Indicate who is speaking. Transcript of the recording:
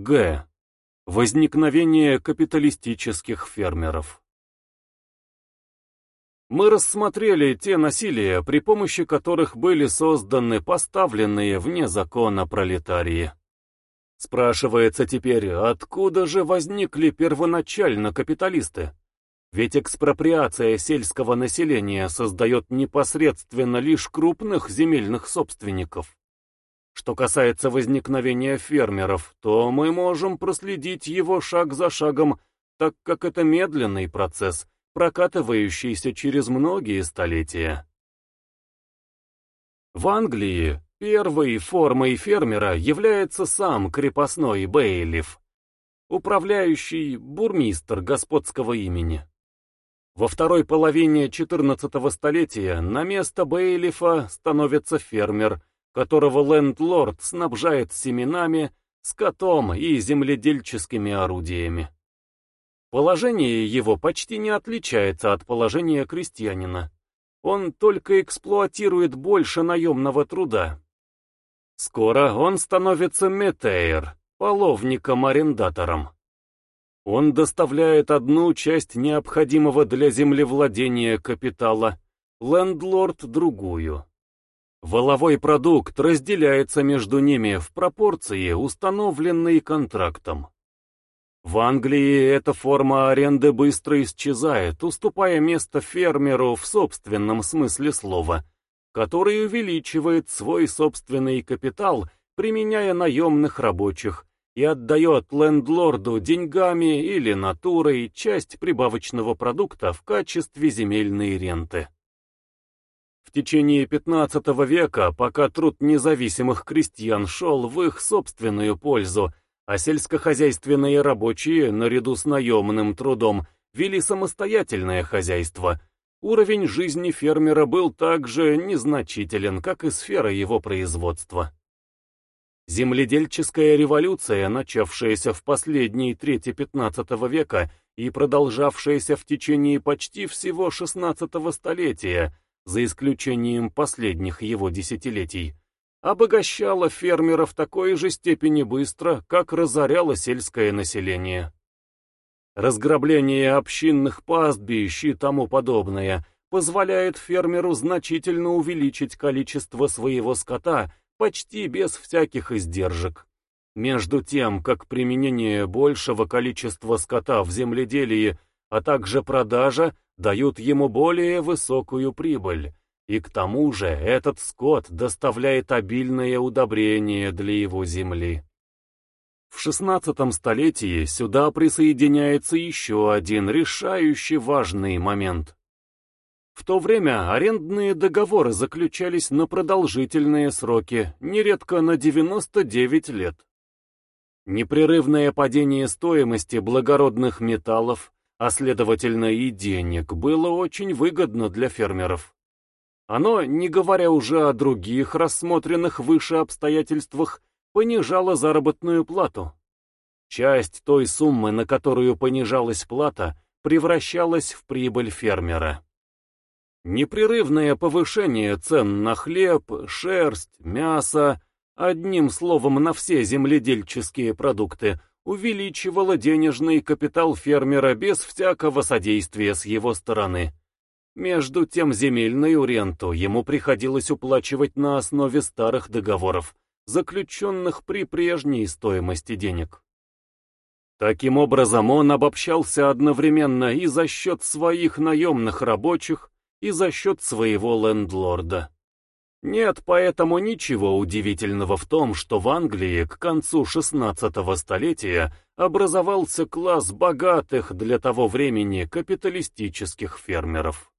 Speaker 1: Г. Возникновение капиталистических фермеров. Мы рассмотрели те насилия, при помощи которых были созданы поставленные вне закона пролетарии. Спрашивается теперь, откуда же возникли первоначально капиталисты? Ведь экспроприация сельского населения создает непосредственно лишь крупных земельных собственников. Что касается возникновения фермеров, то мы можем проследить его шаг за шагом, так как это медленный процесс – прокатывающийся через многие столетия. В Англии первой формой фермера является сам крепостной бейлиф, управляющий бурмистр господского имени. Во второй половине XIV столетия на место бейлифа становится фермер, которого лендлорд снабжает семенами, скотом и земледельческими орудиями. Положение его почти не отличается от положения крестьянина. Он только эксплуатирует больше наемного труда. Скоро он становится метейр, половником-арендатором. Он доставляет одну часть необходимого для землевладения капитала, лендлорд другую. Воловой продукт разделяется между ними в пропорции, установленной контрактом. В Англии эта форма аренды быстро исчезает, уступая место фермеру в собственном смысле слова, который увеличивает свой собственный капитал, применяя наемных рабочих, и отдает лендлорду деньгами или натурой часть прибавочного продукта в качестве земельной ренты. В течение XV века, пока труд независимых крестьян шел в их собственную пользу, а сельскохозяйственные рабочие, наряду с наемным трудом, вели самостоятельное хозяйство. Уровень жизни фермера был также незначителен, как и сфера его производства. Земледельческая революция, начавшаяся в последней трети XV века и продолжавшаяся в течение почти всего XVI столетия, за исключением последних его десятилетий, обогащала фермеров в такой же степени быстро, как разоряло сельское население. Разграбление общинных пастбищ и тому подобное позволяет фермеру значительно увеличить количество своего скота почти без всяких издержек. Между тем, как применение большего количества скота в земледелии, а также продажа, дают ему более высокую прибыль, и к тому же этот скот доставляет обильное удобрение для его земли. В XVI столетии сюда присоединяется еще один решающий важный момент. В то время арендные договоры заключались на продолжительные сроки, нередко на 99 лет. Непрерывное падение стоимости благородных металлов, а следовательно и денег, было очень выгодно для фермеров. Оно, не говоря уже о других рассмотренных выше обстоятельствах, понижало заработную плату. Часть той суммы, на которую понижалась плата, превращалась в прибыль фермера. Непрерывное повышение цен на хлеб, шерсть, мясо, одним словом на все земледельческие продукты, увеличивало денежный капитал фермера без всякого содействия с его стороны. Между тем земельную ренту ему приходилось уплачивать на основе старых договоров, заключенных при прежней стоимости денег. Таким образом, он обобщался одновременно и за счет своих наемных рабочих, и за счет своего лендлорда. Нет поэтому ничего удивительного в том, что в Англии к концу XVI столетия образовался класс богатых для того времени капиталистических фермеров.